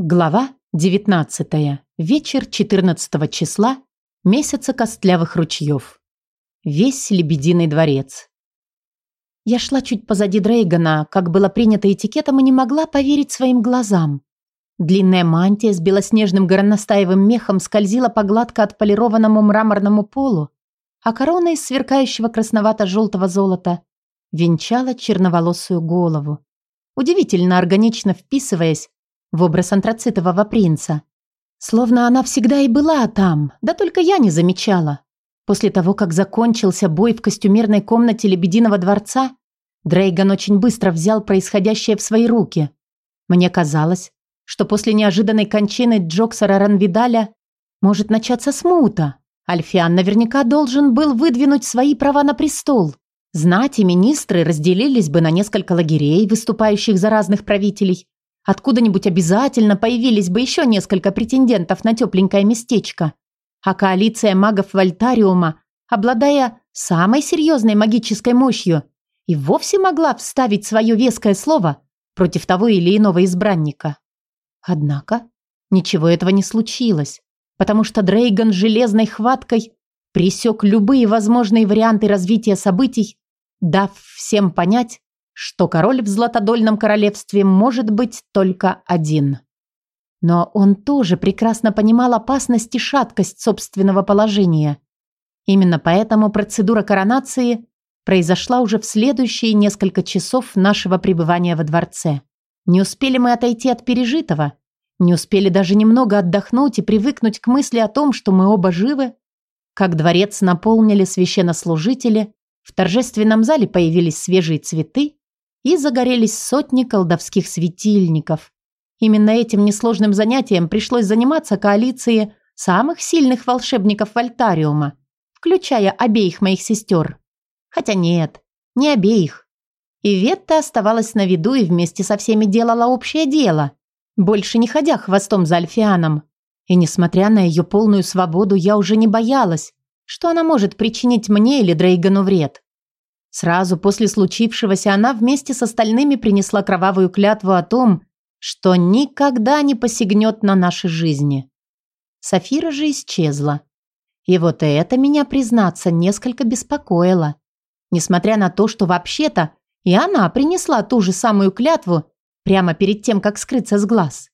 Глава 19. Вечер 14 числа месяца костлявых ручьев. Весь Лебединый дворец. Я шла чуть позади Дрейгана, как было принято этикетом, и не могла поверить своим глазам. Длинная мантия с белоснежным горностаевым мехом скользила по гладко отполированному мраморному полу, а корона из сверкающего красновато-желтого золота венчала черноволосую голову, удивительно органично вписываясь в образ антрацитового принца. Словно она всегда и была там, да только я не замечала. После того, как закончился бой в костюмерной комнате Лебединого дворца, Дрейган очень быстро взял происходящее в свои руки. Мне казалось, что после неожиданной кончины Джоксера Ранвидаля может начаться смута. Альфиан наверняка должен был выдвинуть свои права на престол. Знать и министры разделились бы на несколько лагерей, выступающих за разных правителей, Откуда-нибудь обязательно появились бы еще несколько претендентов на тепленькое местечко. А коалиция магов Вольтариума, обладая самой серьезной магической мощью, и вовсе могла вставить свое веское слово против того или иного избранника. Однако ничего этого не случилось, потому что Дрейган железной хваткой пресек любые возможные варианты развития событий, дав всем понять, что король в Златодольном королевстве может быть только один. Но он тоже прекрасно понимал опасность и шаткость собственного положения. Именно поэтому процедура коронации произошла уже в следующие несколько часов нашего пребывания во дворце. Не успели мы отойти от пережитого, не успели даже немного отдохнуть и привыкнуть к мысли о том, что мы оба живы, как дворец наполнили священнослужители, в торжественном зале появились свежие цветы, и загорелись сотни колдовских светильников. Именно этим несложным занятием пришлось заниматься коалиции самых сильных волшебников Вольтариума, включая обеих моих сестер. Хотя нет, не обеих. И Ветта оставалась на виду и вместе со всеми делала общее дело, больше не ходя хвостом за Альфианом. И несмотря на ее полную свободу, я уже не боялась, что она может причинить мне или Дрейгану вред. Сразу после случившегося она вместе с остальными принесла кровавую клятву о том, что никогда не посягнет на наши жизни. Сафира же исчезла. И вот это меня, признаться, несколько беспокоило. Несмотря на то, что вообще-то и она принесла ту же самую клятву прямо перед тем, как скрыться с глаз.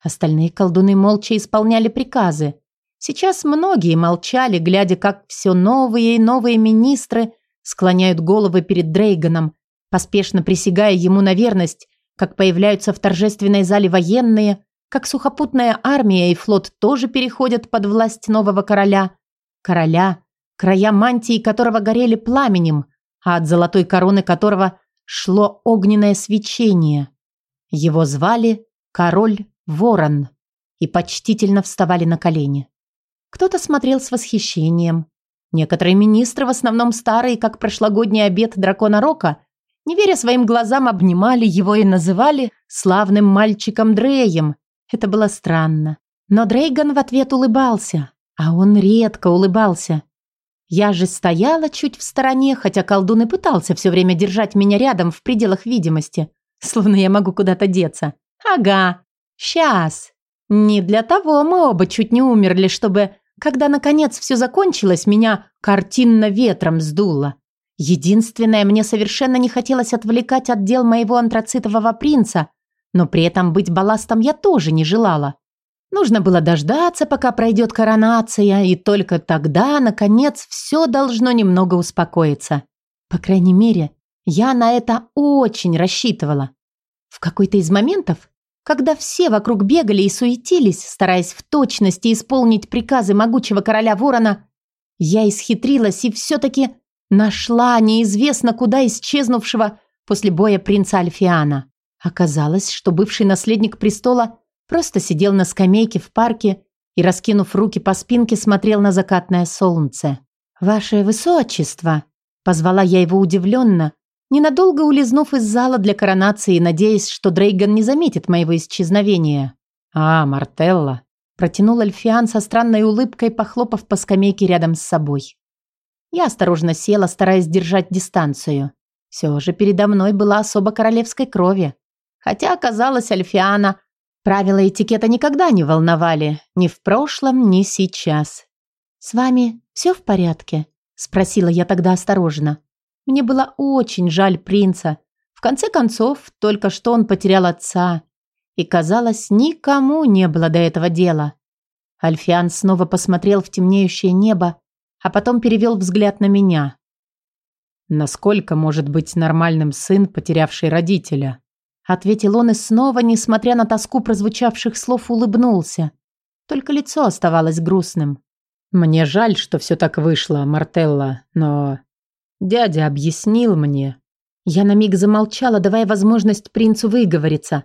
Остальные колдуны молча исполняли приказы. Сейчас многие молчали, глядя, как все новые и новые министры склоняют головы перед Дрейганом, поспешно присягая ему на верность, как появляются в торжественной зале военные, как сухопутная армия и флот тоже переходят под власть нового короля. Короля, края мантии которого горели пламенем, а от золотой короны которого шло огненное свечение. Его звали король Ворон и почтительно вставали на колени. Кто-то смотрел с восхищением, Некоторые министры, в основном старые, как прошлогодний обед дракона Рока, не веря своим глазам, обнимали его и называли славным мальчиком Дреем. Это было странно. Но Дрейган в ответ улыбался, а он редко улыбался. Я же стояла чуть в стороне, хотя колдун и пытался все время держать меня рядом в пределах видимости, словно я могу куда-то деться. Ага, сейчас. Не для того мы оба чуть не умерли, чтобы когда, наконец, все закончилось, меня картинно ветром сдуло. Единственное, мне совершенно не хотелось отвлекать от дел моего антрацитового принца, но при этом быть балластом я тоже не желала. Нужно было дождаться, пока пройдет коронация, и только тогда, наконец, все должно немного успокоиться. По крайней мере, я на это очень рассчитывала. В какой-то из моментов когда все вокруг бегали и суетились, стараясь в точности исполнить приказы могучего короля Ворона, я исхитрилась и все-таки нашла неизвестно куда исчезнувшего после боя принца Альфиана. Оказалось, что бывший наследник престола просто сидел на скамейке в парке и, раскинув руки по спинке, смотрел на закатное солнце. «Ваше высочество!» – позвала я его удивленно, ненадолго улизнув из зала для коронации, надеясь, что Дрейган не заметит моего исчезновения. «А, Мартелла!» – протянул Альфиан со странной улыбкой, похлопав по скамейке рядом с собой. Я осторожно села, стараясь держать дистанцию. Все же передо мной была особо королевской крови. Хотя, оказалось, Альфиана Правила этикета никогда не волновали, ни в прошлом, ни сейчас. «С вами все в порядке?» – спросила я тогда осторожно. Мне было очень жаль принца. В конце концов, только что он потерял отца. И, казалось, никому не было до этого дела. Альфиан снова посмотрел в темнеющее небо, а потом перевел взгляд на меня. «Насколько может быть нормальным сын, потерявший родителя?» Ответил он и снова, несмотря на тоску прозвучавших слов, улыбнулся. Только лицо оставалось грустным. «Мне жаль, что все так вышло, Мартелла, но...» «Дядя объяснил мне». Я на миг замолчала, давая возможность принцу выговориться.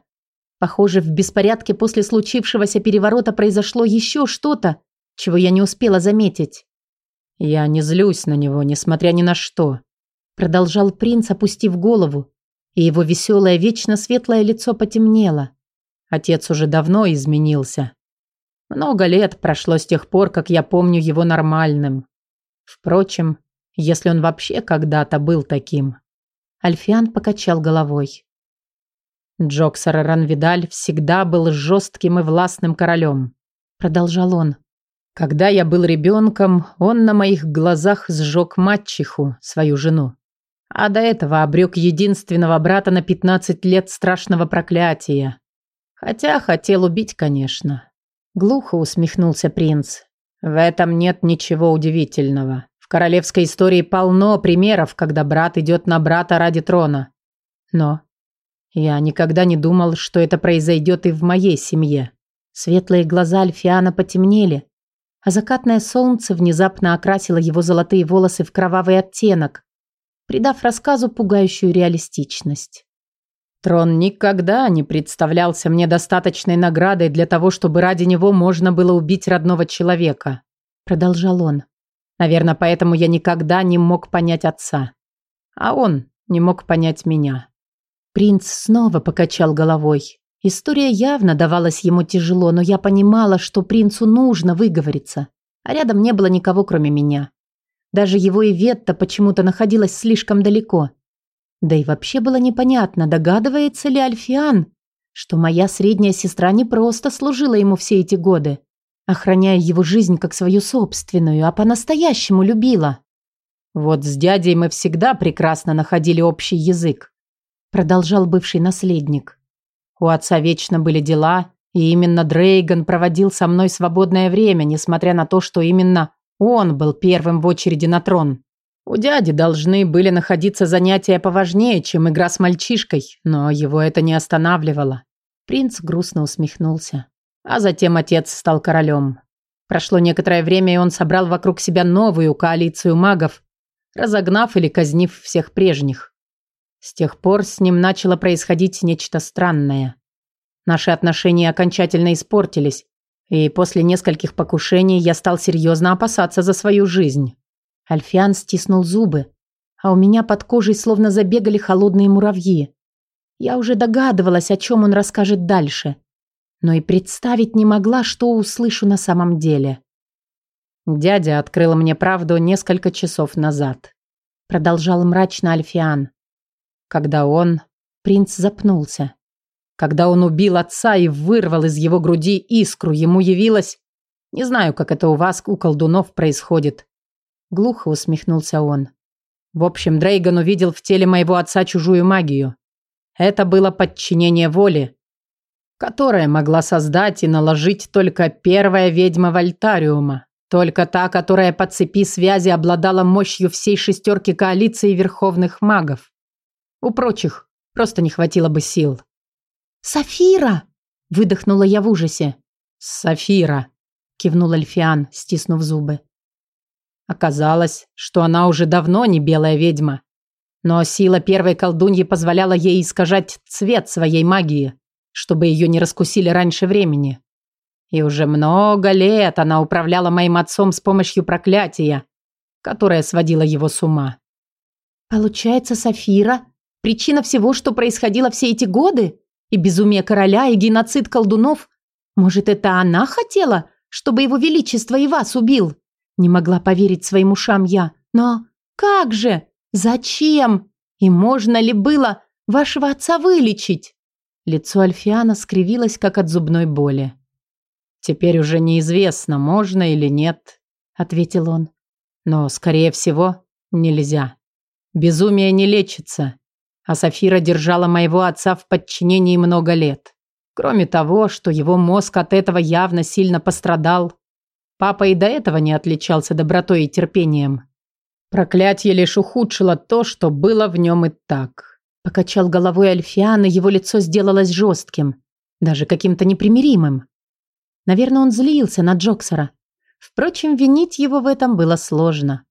Похоже, в беспорядке после случившегося переворота произошло еще что-то, чего я не успела заметить. «Я не злюсь на него, несмотря ни на что», продолжал принц, опустив голову, и его веселое, вечно светлое лицо потемнело. Отец уже давно изменился. Много лет прошло с тех пор, как я помню его нормальным. Впрочем, если он вообще когда-то был таким. Альфиан покачал головой. Джоксер Ранвидаль всегда был жестким и властным королем. Продолжал он. Когда я был ребенком, он на моих глазах сжег мачеху, свою жену. А до этого обрек единственного брата на 15 лет страшного проклятия. Хотя хотел убить, конечно. Глухо усмехнулся принц. В этом нет ничего удивительного. В королевской истории полно примеров, когда брат идет на брата ради трона. Но я никогда не думал, что это произойдет и в моей семье. Светлые глаза Альфиана потемнели, а закатное солнце внезапно окрасило его золотые волосы в кровавый оттенок, придав рассказу пугающую реалистичность. Трон никогда не представлялся мне достаточной наградой для того, чтобы ради него можно было убить родного человека, продолжал он. Наверное, поэтому я никогда не мог понять отца. А он не мог понять меня. Принц снова покачал головой. История явно давалась ему тяжело, но я понимала, что принцу нужно выговориться. А рядом не было никого, кроме меня. Даже его Иветта почему-то находилась слишком далеко. Да и вообще было непонятно, догадывается ли Альфиан, что моя средняя сестра не просто служила ему все эти годы, охраняя его жизнь как свою собственную, а по-настоящему любила. Вот с дядей мы всегда прекрасно находили общий язык, продолжал бывший наследник. У отца вечно были дела, и именно Дрейган проводил со мной свободное время, несмотря на то, что именно он был первым в очереди на трон. У дяди должны были находиться занятия поважнее, чем игра с мальчишкой, но его это не останавливало. Принц грустно усмехнулся. А затем отец стал королем. Прошло некоторое время, и он собрал вокруг себя новую коалицию магов, разогнав или казнив всех прежних. С тех пор с ним начало происходить нечто странное. Наши отношения окончательно испортились, и после нескольких покушений я стал серьезно опасаться за свою жизнь. Альфиан стиснул зубы, а у меня под кожей словно забегали холодные муравьи. Я уже догадывалась, о чем он расскажет дальше, но и представить не могла, что услышу на самом деле. «Дядя открыл мне правду несколько часов назад», — продолжал мрачно Альфиан. «Когда он...» Принц запнулся. «Когда он убил отца и вырвал из его груди искру, ему явилось... Не знаю, как это у вас, у колдунов, происходит. Глухо усмехнулся он. В общем, Дрейган увидел в теле моего отца чужую магию. Это было подчинение воли, которое могла создать и наложить только первая ведьма Вольтариума. Только та, которая по цепи связи обладала мощью всей шестерки коалиции верховных магов. У прочих просто не хватило бы сил. «Сафира!» – выдохнула я в ужасе. «Сафира!» – кивнул Альфиан, стиснув зубы. Оказалось, что она уже давно не белая ведьма. Но сила первой колдуньи позволяла ей искажать цвет своей магии, чтобы ее не раскусили раньше времени. И уже много лет она управляла моим отцом с помощью проклятия, которое сводило его с ума. Получается, Сафира – причина всего, что происходило все эти годы? И безумие короля, и геноцид колдунов? Может, это она хотела, чтобы его величество и вас убил? Не могла поверить своим ушам я. Но как же? Зачем? И можно ли было вашего отца вылечить? Лицо Альфиана скривилось, как от зубной боли. «Теперь уже неизвестно, можно или нет», — ответил он. «Но, скорее всего, нельзя. Безумие не лечится, а Сафира держала моего отца в подчинении много лет. Кроме того, что его мозг от этого явно сильно пострадал. Папа и до этого не отличался добротой и терпением. Проклятие лишь ухудшило то, что было в нем и так. Покачал головой Альфиан, и его лицо сделалось жестким, даже каким-то непримиримым. Наверное, он злился на Джоксера. Впрочем, винить его в этом было сложно.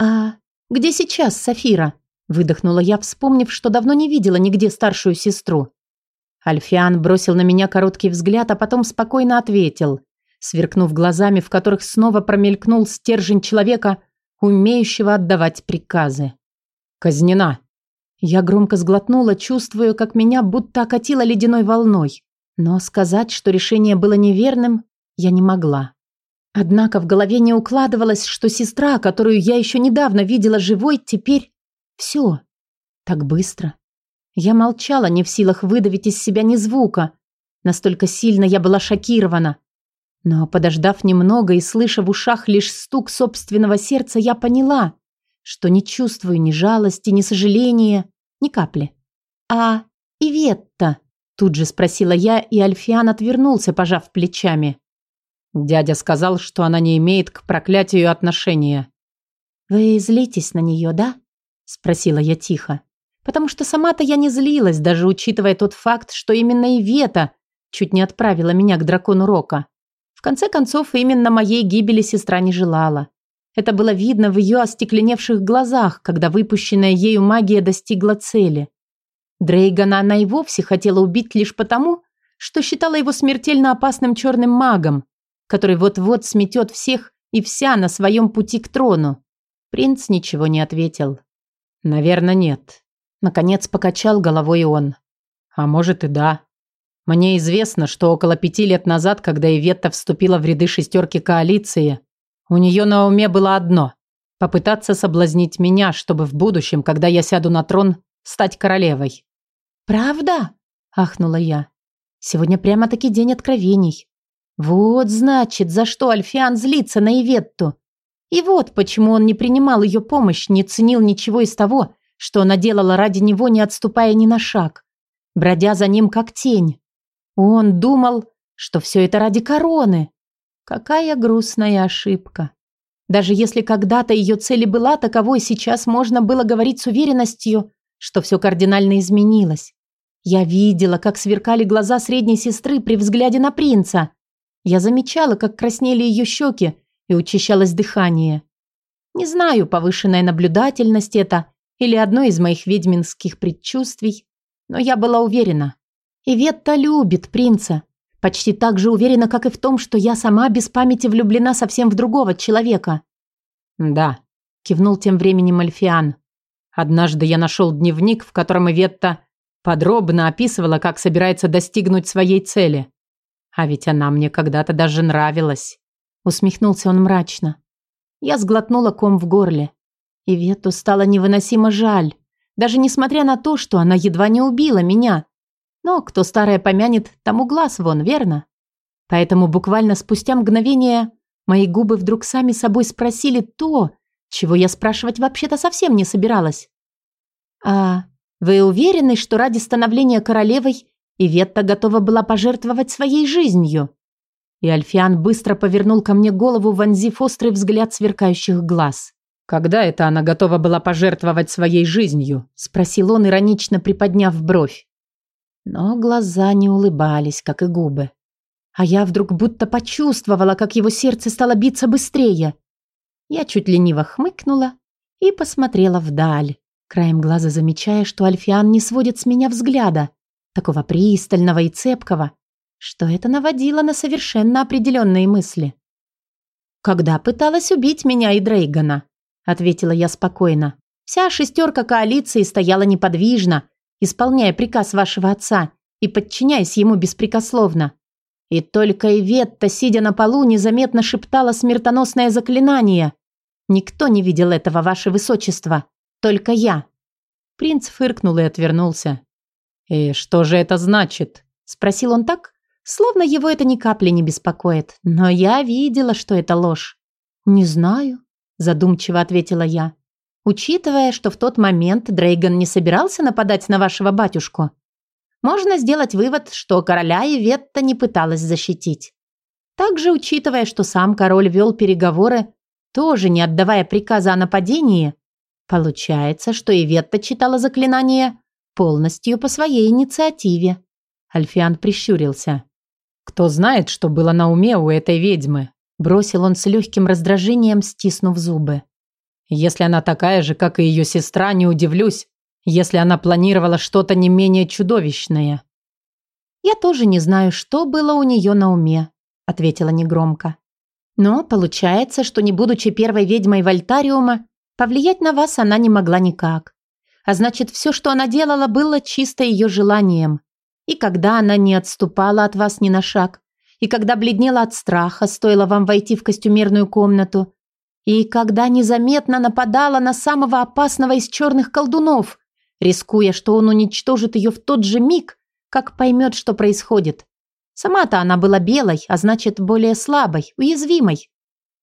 «А где сейчас Сафира?» Выдохнула я, вспомнив, что давно не видела нигде старшую сестру. Альфиан бросил на меня короткий взгляд, а потом спокойно ответил, сверкнув глазами, в которых снова промелькнул стержень человека, умеющего отдавать приказы. «Казнена!» Я громко сглотнула, чувствуя, как меня будто окатило ледяной волной. Но сказать, что решение было неверным, я не могла. Однако в голове не укладывалось, что сестра, которую я еще недавно видела живой, теперь... Все. Так быстро. Я молчала, не в силах выдавить из себя ни звука. Настолько сильно я была шокирована. Но, подождав немного и слыша в ушах лишь стук собственного сердца, я поняла, что не чувствую ни жалости, ни сожаления, ни капли. «А Иветта?» – тут же спросила я, и Альфиан отвернулся, пожав плечами. Дядя сказал, что она не имеет к проклятию отношения. «Вы злитесь на нее, да?» – спросила я тихо потому что сама-то я не злилась, даже учитывая тот факт, что именно Ивета чуть не отправила меня к дракону Рока. В конце концов, именно моей гибели сестра не желала. Это было видно в ее остекленевших глазах, когда выпущенная ею магия достигла цели. Дрейгана она и вовсе хотела убить лишь потому, что считала его смертельно опасным черным магом, который вот-вот сметет всех и вся на своем пути к трону. Принц ничего не ответил. «Наверное, нет», Наконец покачал головой он. А может и да. Мне известно, что около пяти лет назад, когда Иветта вступила в ряды шестерки коалиции, у нее на уме было одно – попытаться соблазнить меня, чтобы в будущем, когда я сяду на трон, стать королевой. «Правда?» – ахнула я. «Сегодня прямо-таки день откровений. Вот, значит, за что Альфиан злится на Иветту. И вот почему он не принимал ее помощь, не ценил ничего из того, что она делала ради него, не отступая ни на шаг, бродя за ним как тень. Он думал, что все это ради короны. Какая грустная ошибка. Даже если когда-то ее цель была таковой, сейчас можно было говорить с уверенностью, что все кардинально изменилось. Я видела, как сверкали глаза средней сестры при взгляде на принца. Я замечала, как краснели ее щеки и учащалось дыхание. Не знаю, повышенная наблюдательность это или одно из моих ведьминских предчувствий, но я была уверена. Иветта любит принца. Почти так же уверена, как и в том, что я сама без памяти влюблена совсем в другого человека. «Да», – кивнул тем временем Альфиан. «Однажды я нашел дневник, в котором Иветта подробно описывала, как собирается достигнуть своей цели. А ведь она мне когда-то даже нравилась». Усмехнулся он мрачно. Я сглотнула ком в горле. И Вету стало невыносимо жаль, даже несмотря на то, что она едва не убила меня. Но кто старое помянет, тому глаз вон, верно? Поэтому буквально спустя мгновение мои губы вдруг сами собой спросили то, чего я спрашивать вообще-то совсем не собиралась. «А вы уверены, что ради становления королевой Иветта готова была пожертвовать своей жизнью?» И Альфиан быстро повернул ко мне голову, вонзив острый взгляд сверкающих глаз. «Когда это она готова была пожертвовать своей жизнью?» – спросил он, иронично приподняв бровь. Но глаза не улыбались, как и губы. А я вдруг будто почувствовала, как его сердце стало биться быстрее. Я чуть лениво хмыкнула и посмотрела вдаль, краем глаза замечая, что Альфиан не сводит с меня взгляда, такого пристального и цепкого, что это наводило на совершенно определенные мысли. Когда пыталась убить меня и Дрейгана, ответила я спокойно. Вся шестерка коалиции стояла неподвижно, исполняя приказ вашего отца и подчиняясь ему беспрекословно. И только Иветта, сидя на полу, незаметно шептала смертоносное заклинание. Никто не видел этого, ваше высочество. Только я. Принц фыркнул и отвернулся. «И что же это значит?» – спросил он так, словно его это ни капли не беспокоит. Но я видела, что это ложь. «Не знаю», – задумчиво ответила я. «Учитывая, что в тот момент Дрейган не собирался нападать на вашего батюшку, можно сделать вывод, что короля Иветта не пыталась защитить. Также, учитывая, что сам король вел переговоры, тоже не отдавая приказа о нападении, получается, что Иветта читала заклинание полностью по своей инициативе. Альфиан прищурился. «Кто знает, что было на уме у этой ведьмы?» Бросил он с легким раздражением, стиснув зубы. «Если она такая же, как и ее сестра, не удивлюсь, если она планировала что-то не менее чудовищное. «Я тоже не знаю, что было у нее на уме», — ответила негромко. «Но получается, что не будучи первой ведьмой Вольтариума, повлиять на вас она не могла никак. А значит, все, что она делала, было чисто ее желанием. И когда она не отступала от вас ни на шаг, и когда бледнела от страха, стоило вам войти в костюмерную комнату, и когда незаметно нападала на самого опасного из черных колдунов, рискуя, что он уничтожит ее в тот же миг, как поймет, что происходит. Сама-то она была белой, а значит, более слабой, уязвимой.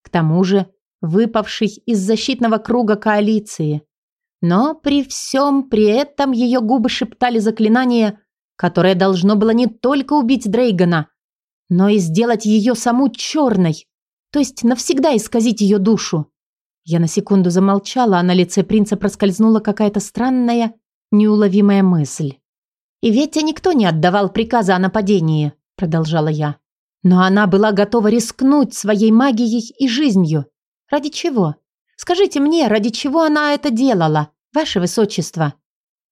К тому же, выпавшей из защитного круга коалиции. Но при всем при этом ее губы шептали заклинание, которое должно было не только убить Дрейгана, но и сделать ее саму черной, то есть навсегда исказить ее душу. Я на секунду замолчала, а на лице принца проскользнула какая-то странная, неуловимая мысль. «И ведь никто не отдавал приказа о нападении», – продолжала я. «Но она была готова рискнуть своей магией и жизнью. Ради чего? Скажите мне, ради чего она это делала, ваше высочество?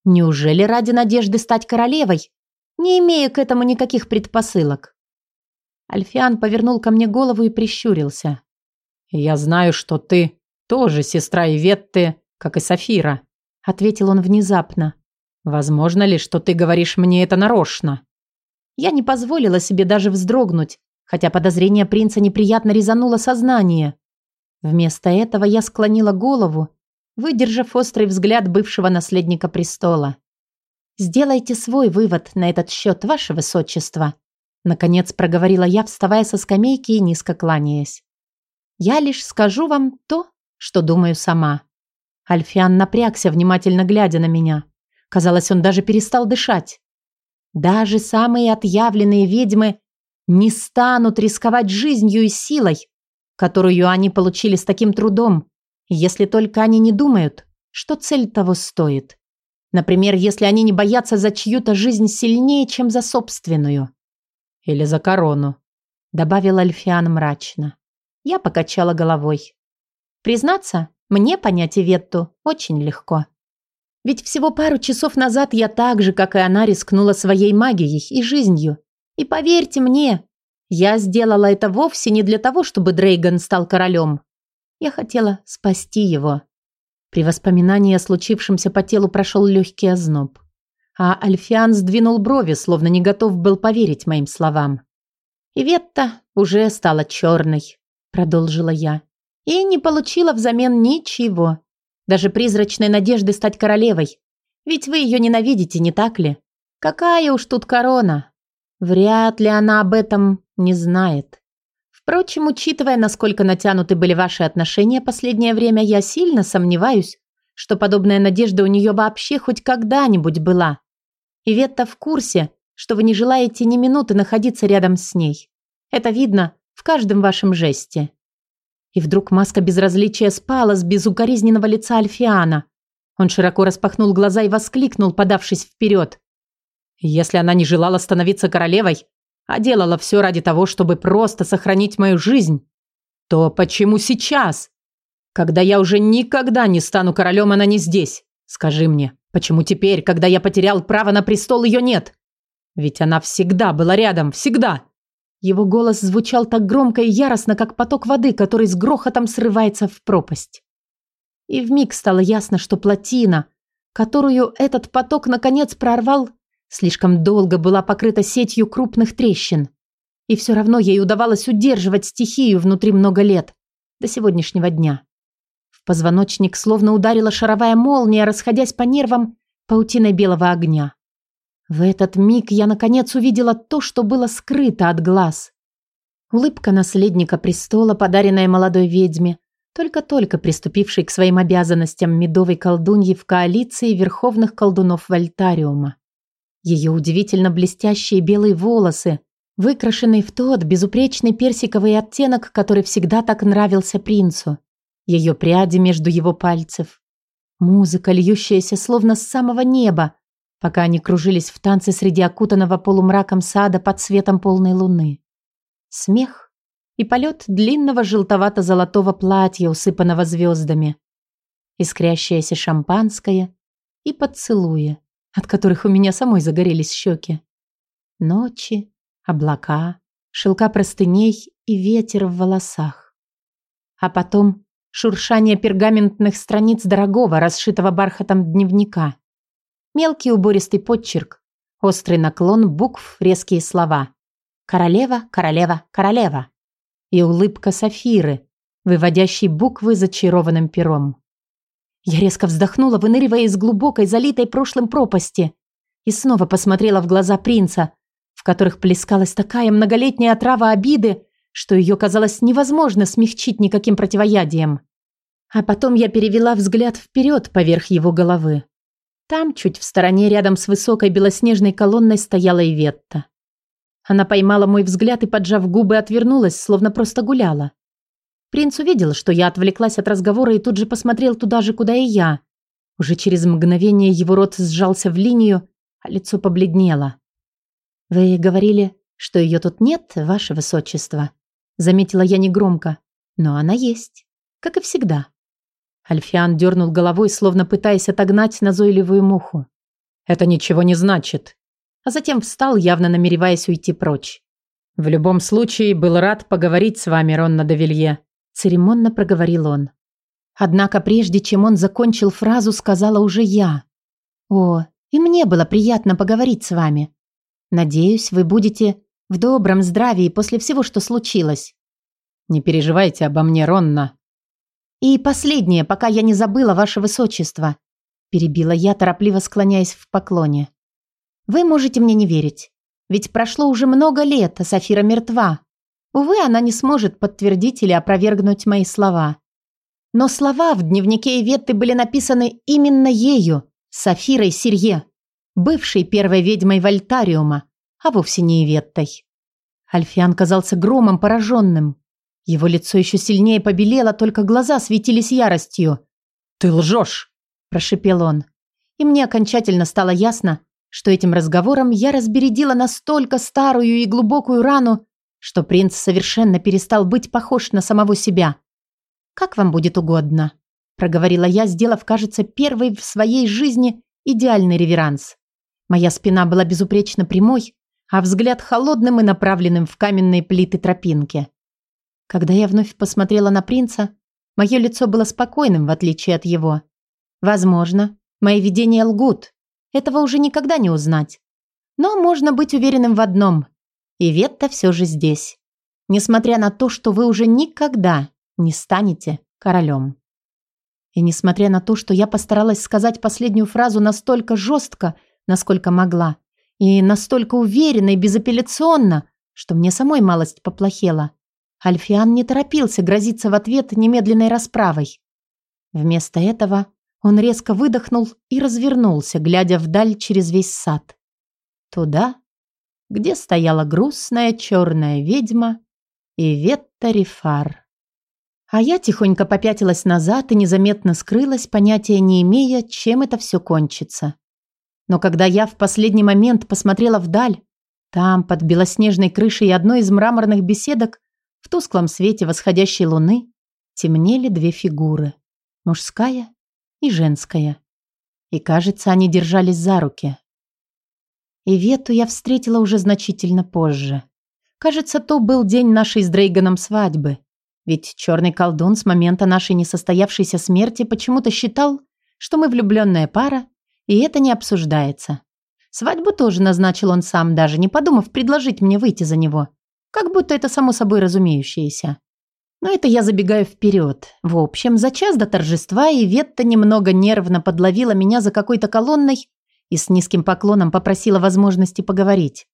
Неужели ради надежды стать королевой, не имея к этому никаких предпосылок?» Альфиан повернул ко мне голову и прищурился. «Я знаю, что ты тоже сестра Иветты, как и Сафира ответил он внезапно. Возможно ли, что ты говоришь мне это нарочно? Я не позволила себе даже вздрогнуть, хотя подозрение принца неприятно резануло сознание. Вместо этого я склонила голову, выдержав острый взгляд бывшего наследника престола. «Сделайте свой вывод на этот счет, ваше высочество», наконец проговорила я, вставая со скамейки и низко кланяясь. «Я лишь скажу вам то, что думаю сама». Альфиан напрягся, внимательно глядя на меня. Казалось, он даже перестал дышать. Даже самые отъявленные ведьмы не станут рисковать жизнью и силой, которую они получили с таким трудом, если только они не думают, что цель того стоит. Например, если они не боятся за чью-то жизнь сильнее, чем за собственную. Или за корону, добавил Альфиан мрачно. Я покачала головой. Признаться, мне понять Иветту очень легко. Ведь всего пару часов назад я так же, как и она, рискнула своей магией и жизнью. И поверьте мне, я сделала это вовсе не для того, чтобы Дрейган стал королем. Я хотела спасти его. При воспоминании о случившемся по телу прошел легкий озноб. А Альфиан сдвинул брови, словно не готов был поверить моим словам. «Иветта уже стала черной», — продолжила я и не получила взамен ничего. Даже призрачной надежды стать королевой. Ведь вы ее ненавидите, не так ли? Какая уж тут корона. Вряд ли она об этом не знает. Впрочем, учитывая, насколько натянуты были ваши отношения последнее время, я сильно сомневаюсь, что подобная надежда у нее вообще хоть когда-нибудь была. И Ветта в курсе, что вы не желаете ни минуты находиться рядом с ней. Это видно в каждом вашем жесте. И вдруг маска безразличия спала с безукоризненного лица Альфиана. Он широко распахнул глаза и воскликнул, подавшись вперед. «Если она не желала становиться королевой, а делала все ради того, чтобы просто сохранить мою жизнь, то почему сейчас? Когда я уже никогда не стану королем, она не здесь. Скажи мне, почему теперь, когда я потерял право на престол, ее нет? Ведь она всегда была рядом, всегда. Его голос звучал так громко и яростно, как поток воды, который с грохотом срывается в пропасть. И вмиг стало ясно, что плотина, которую этот поток наконец прорвал, слишком долго была покрыта сетью крупных трещин. И все равно ей удавалось удерживать стихию внутри много лет, до сегодняшнего дня. Позвоночник словно ударила шаровая молния, расходясь по нервам паутиной белого огня. В этот миг я наконец увидела то, что было скрыто от глаз. Улыбка наследника престола, подаренная молодой ведьме, только-только приступившей к своим обязанностям медовой колдуньи в коалиции верховных колдунов Вольтариума. Ее удивительно блестящие белые волосы, выкрашенные в тот безупречный персиковый оттенок, который всегда так нравился принцу. Ее пряди между его пальцев. Музыка, льющаяся словно с самого неба, пока они кружились в танце среди окутанного полумраком сада под светом полной луны. Смех и полет длинного желтовато-золотого платья, усыпанного звездами. Искрящееся шампанское и поцелуи, от которых у меня самой загорелись щеки. Ночи, облака, шелка простыней и ветер в волосах. А потом шуршание пергаментных страниц дорогого, расшитого бархатом дневника. Мелкий убористый подчерк, острый наклон букв, резкие слова. «Королева, королева, королева» и улыбка Сафиры, выводящей буквы зачарованным пером. Я резко вздохнула, выныривая из глубокой, залитой прошлым пропасти, и снова посмотрела в глаза принца, в которых плескалась такая многолетняя отрава обиды, что ее казалось невозможно смягчить никаким противоядием. А потом я перевела взгляд вперед поверх его головы. Там, чуть в стороне, рядом с высокой белоснежной колонной, стояла Иветта. Она поймала мой взгляд и, поджав губы, отвернулась, словно просто гуляла. Принц увидел, что я отвлеклась от разговора и тут же посмотрел туда же, куда и я. Уже через мгновение его рот сжался в линию, а лицо побледнело. «Вы говорили, что ее тут нет, ваше высочество?» Заметила я негромко. «Но она есть, как и всегда». Альфиан дернул головой, словно пытаясь отогнать назойливую муху. «Это ничего не значит», а затем встал, явно намереваясь уйти прочь. «В любом случае, был рад поговорить с вами, Ронна де Вилье», церемонно проговорил он. Однако прежде чем он закончил фразу, сказала уже я. «О, и мне было приятно поговорить с вами. Надеюсь, вы будете в добром здравии после всего, что случилось». «Не переживайте обо мне, Ронна». «И последнее, пока я не забыла, ваше высочество», перебила я, торопливо склоняясь в поклоне. «Вы можете мне не верить. Ведь прошло уже много лет, а Сафира мертва. Увы, она не сможет подтвердить или опровергнуть мои слова. Но слова в дневнике Иветты были написаны именно ею, Сафирой Сирье, бывшей первой ведьмой Вольтариума, а вовсе не Иветтой. Альфиан казался громом пораженным. Его лицо еще сильнее побелело, только глаза светились яростью. «Ты лжешь!» – прошипел он. И мне окончательно стало ясно, что этим разговором я разбередила настолько старую и глубокую рану, что принц совершенно перестал быть похож на самого себя. «Как вам будет угодно», – проговорила я, сделав, кажется, первый в своей жизни идеальный реверанс. Моя спина была безупречно прямой, а взгляд холодным и направленным в каменные плиты тропинки. Когда я вновь посмотрела на принца, мое лицо было спокойным, в отличие от его. Возможно, мои видения лгут. Этого уже никогда не узнать. Но можно быть уверенным в одном. И Ветта все же здесь. Несмотря на то, что вы уже никогда не станете королем. И несмотря на то, что я постаралась сказать последнюю фразу настолько жестко, насколько могла, и настолько уверенно и безапелляционно, что мне самой малость поплохела, Альфиан не торопился грозиться в ответ немедленной расправой. Вместо этого он резко выдохнул и развернулся, глядя вдаль через весь сад. Туда, где стояла грустная черная ведьма и Ветта Рифар. А я тихонько попятилась назад и незаметно скрылась, понятия не имея, чем это все кончится. Но когда я в последний момент посмотрела вдаль, там, под белоснежной крышей одной из мраморных беседок, в тусклом свете восходящей луны, темнели две фигуры – мужская и женская. И, кажется, они держались за руки. И Вету я встретила уже значительно позже. Кажется, то был день нашей с Дрейганом свадьбы. Ведь черный колдун с момента нашей несостоявшейся смерти почему-то считал, что мы влюбленная пара, и это не обсуждается. Свадьбу тоже назначил он сам, даже не подумав предложить мне выйти за него. Как будто это само собой разумеющееся. Но это я забегаю вперед. В общем, за час до торжества Иветта немного нервно подловила меня за какой-то колонной и с низким поклоном попросила возможности поговорить.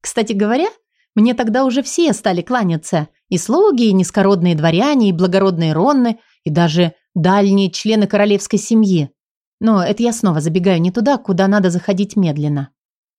Кстати говоря, мне тогда уже все стали кланяться. И слуги, и низкородные дворяне, и благородные ронны, и даже дальние члены королевской семьи. Но это я снова забегаю не туда, куда надо заходить медленно.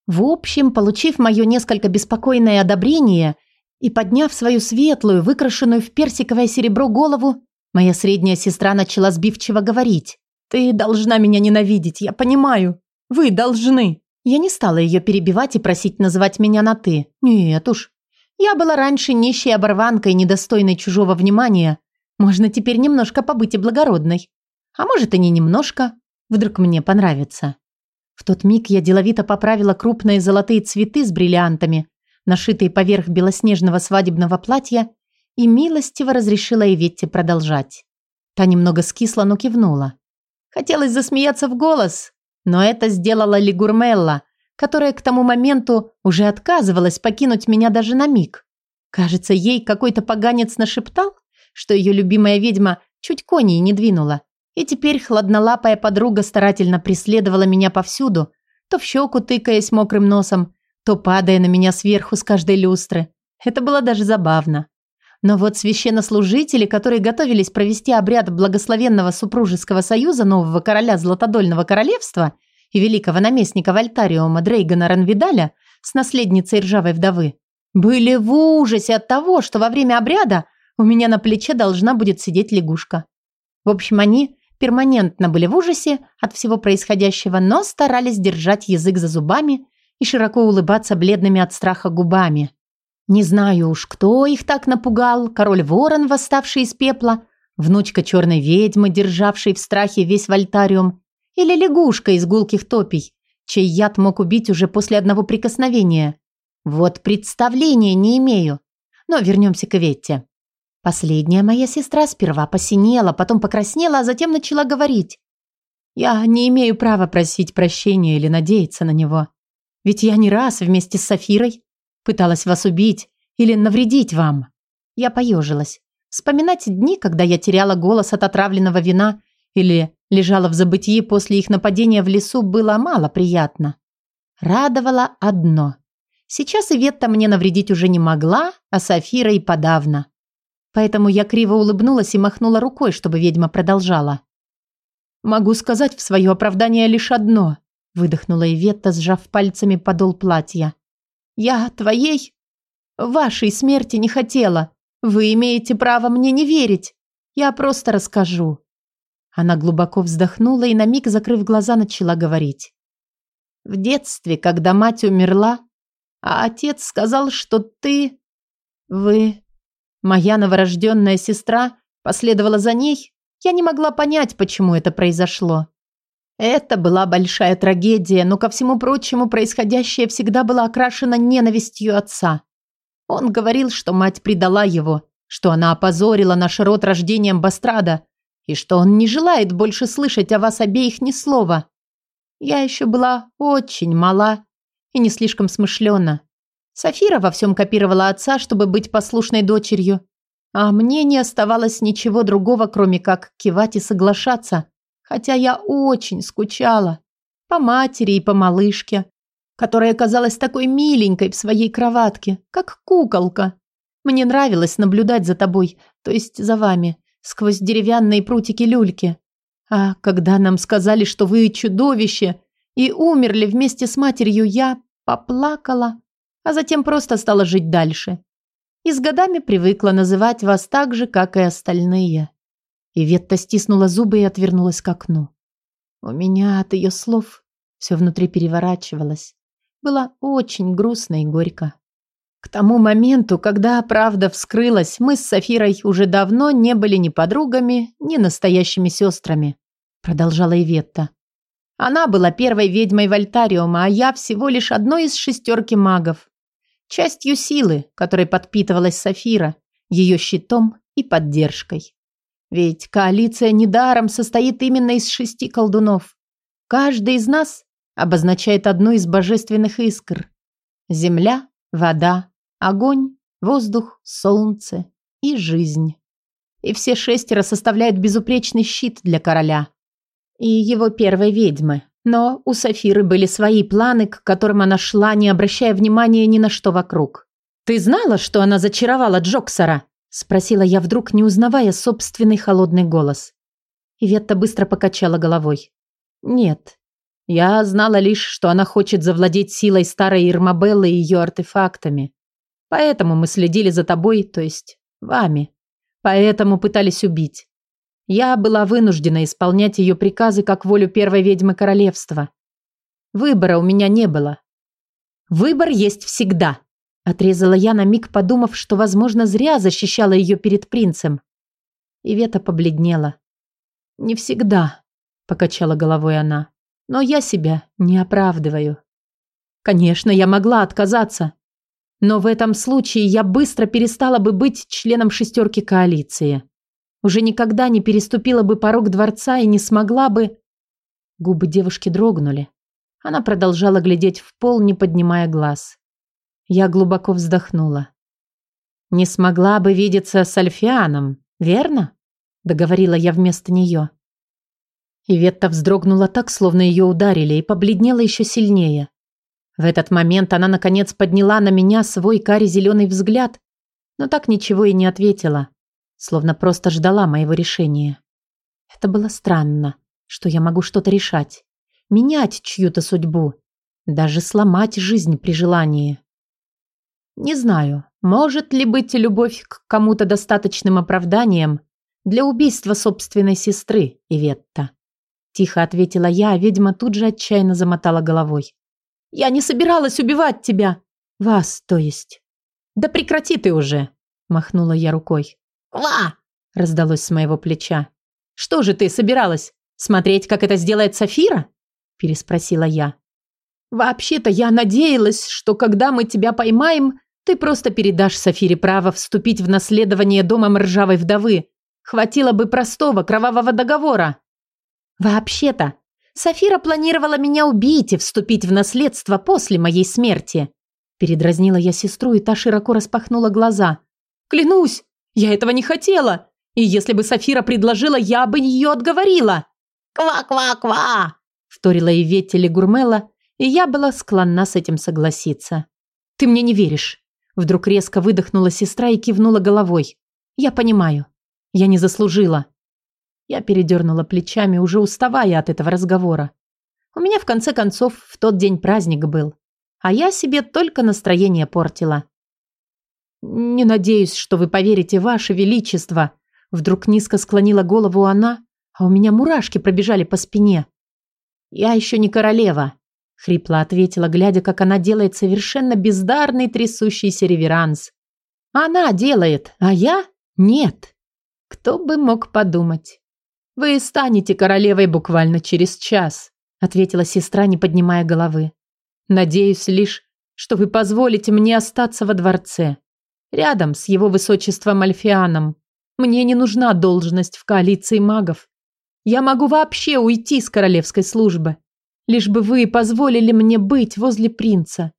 В общем, получив мое несколько беспокойное одобрение и подняв свою светлую, выкрашенную в персиковое серебро голову, моя средняя сестра начала сбивчиво говорить. «Ты должна меня ненавидеть, я понимаю. Вы должны». Я не стала ее перебивать и просить называть меня на «ты». Нет уж. Я была раньше нищей оборванкой, недостойной чужого внимания. Можно теперь немножко побыть и благородной. А может и не немножко. Вдруг мне понравится. В тот миг я деловито поправила крупные золотые цветы с бриллиантами, нашитые поверх белоснежного свадебного платья, и милостиво разрешила Иветте продолжать. Та немного скисла, но кивнула. Хотелось засмеяться в голос, но это сделала Лигурмелла, которая к тому моменту уже отказывалась покинуть меня даже на миг. Кажется, ей какой-то поганец нашептал, что ее любимая ведьма чуть коней не двинула. И теперь хладнолапая подруга старательно преследовала меня повсюду, то в щеку тыкаясь мокрым носом, то падая на меня сверху с каждой люстры. Это было даже забавно. Но вот священнослужители, которые готовились провести обряд благословенного супружеского союза нового короля Златодольного королевства и великого наместника Вольтариума Дрейгана Ранвидаля с наследницей ржавой вдовы, были в ужасе от того, что во время обряда у меня на плече должна будет сидеть лягушка. В общем, они перманентно были в ужасе от всего происходящего, но старались держать язык за зубами и широко улыбаться бледными от страха губами. Не знаю уж, кто их так напугал, король-ворон, восставший из пепла, внучка черной ведьмы, державшей в страхе весь вольтариум, или лягушка из гулких топий, чей яд мог убить уже после одного прикосновения. Вот представления не имею. Но вернемся к Ветте. Последняя моя сестра сперва посинела, потом покраснела, а затем начала говорить. «Я не имею права просить прощения или надеяться на него. Ведь я не раз вместе с Сафирой пыталась вас убить или навредить вам». Я поежилась. Вспоминать дни, когда я теряла голос от отравленного вина или лежала в забытии после их нападения в лесу, было мало приятно. Радовало одно. Сейчас Иветта мне навредить уже не могла, а Сафира и подавно. Поэтому я криво улыбнулась и махнула рукой, чтобы ведьма продолжала. «Могу сказать в свое оправдание лишь одно», – выдохнула Иветта, сжав пальцами подол платья. «Я твоей, вашей смерти не хотела. Вы имеете право мне не верить. Я просто расскажу». Она глубоко вздохнула и на миг, закрыв глаза, начала говорить. «В детстве, когда мать умерла, а отец сказал, что ты... Вы Моя новорожденная сестра последовала за ней. Я не могла понять, почему это произошло. Это была большая трагедия, но ко всему прочему происходящее всегда было окрашено ненавистью отца. Он говорил, что мать предала его, что она опозорила наш род рождением Бастрада и что он не желает больше слышать о вас обеих ни слова. Я еще была очень мала и не слишком смышлена. Софира во всем копировала отца, чтобы быть послушной дочерью. А мне не оставалось ничего другого, кроме как кивать и соглашаться, хотя я очень скучала. По матери и по малышке, которая казалась такой миленькой в своей кроватке, как куколка. Мне нравилось наблюдать за тобой, то есть за вами, сквозь деревянные прутики люльки. А когда нам сказали, что вы чудовище, и умерли вместе с матерью, я поплакала а затем просто стала жить дальше. И с годами привыкла называть вас так же, как и остальные. И Ветта стиснула зубы и отвернулась к окну. У меня от ее слов все внутри переворачивалось. Было очень грустно и горько. К тому моменту, когда правда вскрылась, мы с Софирой уже давно не были ни подругами, ни настоящими сестрами, продолжала Иветта. Она была первой ведьмой Вольтариума, а я всего лишь одной из шестерки магов частью силы, которой подпитывалась Сафира, ее щитом и поддержкой. Ведь коалиция недаром состоит именно из шести колдунов. Каждый из нас обозначает одну из божественных искр. Земля, вода, огонь, воздух, солнце и жизнь. И все шестеро составляют безупречный щит для короля. И его первой ведьмы, Но у Сафиры были свои планы, к которым она шла, не обращая внимания ни на что вокруг. «Ты знала, что она зачаровала Джоксера?» – спросила я вдруг, не узнавая собственный холодный голос. Иветта быстро покачала головой. «Нет. Я знала лишь, что она хочет завладеть силой старой Ирмабеллы и ее артефактами. Поэтому мы следили за тобой, то есть вами. Поэтому пытались убить. Я была вынуждена исполнять ее приказы как волю первой ведьмы королевства. Выбора у меня не было. Выбор есть всегда, отрезала я на миг, подумав, что, возможно, зря защищала ее перед принцем. Ивета побледнела. Не всегда, покачала головой она. Но я себя не оправдываю. Конечно, я могла отказаться, но в этом случае я быстро перестала бы быть членом шестерки коалиции. Уже никогда не переступила бы порог дворца и не смогла бы... Губы девушки дрогнули. Она продолжала глядеть в пол, не поднимая глаз. Я глубоко вздохнула. «Не смогла бы видеться с Альфианом, верно?» Договорила я вместо нее. Иветта вздрогнула так, словно ее ударили, и побледнела еще сильнее. В этот момент она, наконец, подняла на меня свой карий-зеленый взгляд, но так ничего и не ответила словно просто ждала моего решения. Это было странно, что я могу что-то решать, менять чью-то судьбу, даже сломать жизнь при желании. Не знаю, может ли быть любовь к кому-то достаточным оправданием для убийства собственной сестры, Иветта. Тихо ответила я, а ведьма тут же отчаянно замотала головой. «Я не собиралась убивать тебя!» «Вас, то есть?» «Да прекрати ты уже!» Махнула я рукой. «Ва!» – раздалось с моего плеча. «Что же ты собиралась? Смотреть, как это сделает Сафира?» – переспросила я. «Вообще-то я надеялась, что когда мы тебя поймаем, ты просто передашь Сафире право вступить в наследование дома ржавой вдовы. Хватило бы простого кровавого договора». «Вообще-то, Сафира планировала меня убить и вступить в наследство после моей смерти». Передразнила я сестру, и та широко распахнула глаза. «Клянусь, я этого не хотела. И если бы Сафира предложила, я бы ее отговорила. «Ква-ква-ква!» – вторила и Ветти Легурмела, и я была склонна с этим согласиться. «Ты мне не веришь». Вдруг резко выдохнула сестра и кивнула головой. «Я понимаю. Я не заслужила». Я передернула плечами, уже уставая от этого разговора. У меня, в конце концов, в тот день праздник был. А я себе только настроение портила. «Не надеюсь, что вы поверите, Ваше Величество!» Вдруг низко склонила голову она, а у меня мурашки пробежали по спине. «Я еще не королева», — хрипло ответила, глядя, как она делает совершенно бездарный трясущийся реверанс. «Она делает, а я — нет. Кто бы мог подумать?» «Вы станете королевой буквально через час», — ответила сестра, не поднимая головы. «Надеюсь лишь, что вы позволите мне остаться во дворце. Рядом с его высочеством Альфианом. Мне не нужна должность в коалиции магов. Я могу вообще уйти с королевской службы. Лишь бы вы позволили мне быть возле принца.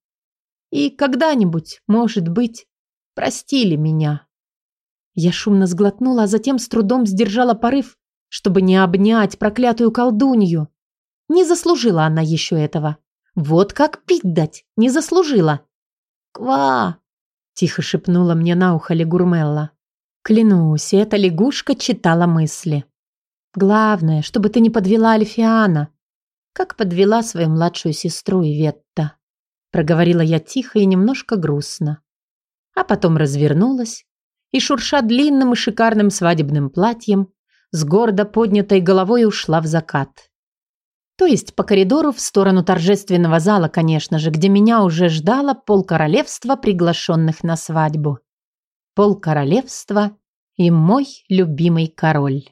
И когда-нибудь, может быть, простили меня. Я шумно сглотнула, а затем с трудом сдержала порыв, чтобы не обнять проклятую колдунью. Не заслужила она еще этого. Вот как пить дать, не заслужила. «Ква!» Тихо шепнула мне на ухо Легурмелла. Клянусь, эта лягушка читала мысли. Главное, чтобы ты не подвела Альфиана, как подвела свою младшую сестру Иветта. Проговорила я тихо и немножко грустно. А потом развернулась и, шурша длинным и шикарным свадебным платьем, с гордо поднятой головой ушла в закат. То есть по коридору в сторону торжественного зала, конечно же, где меня уже ждало полкоролевства приглашенных на свадьбу. Полкоролевства и мой любимый король.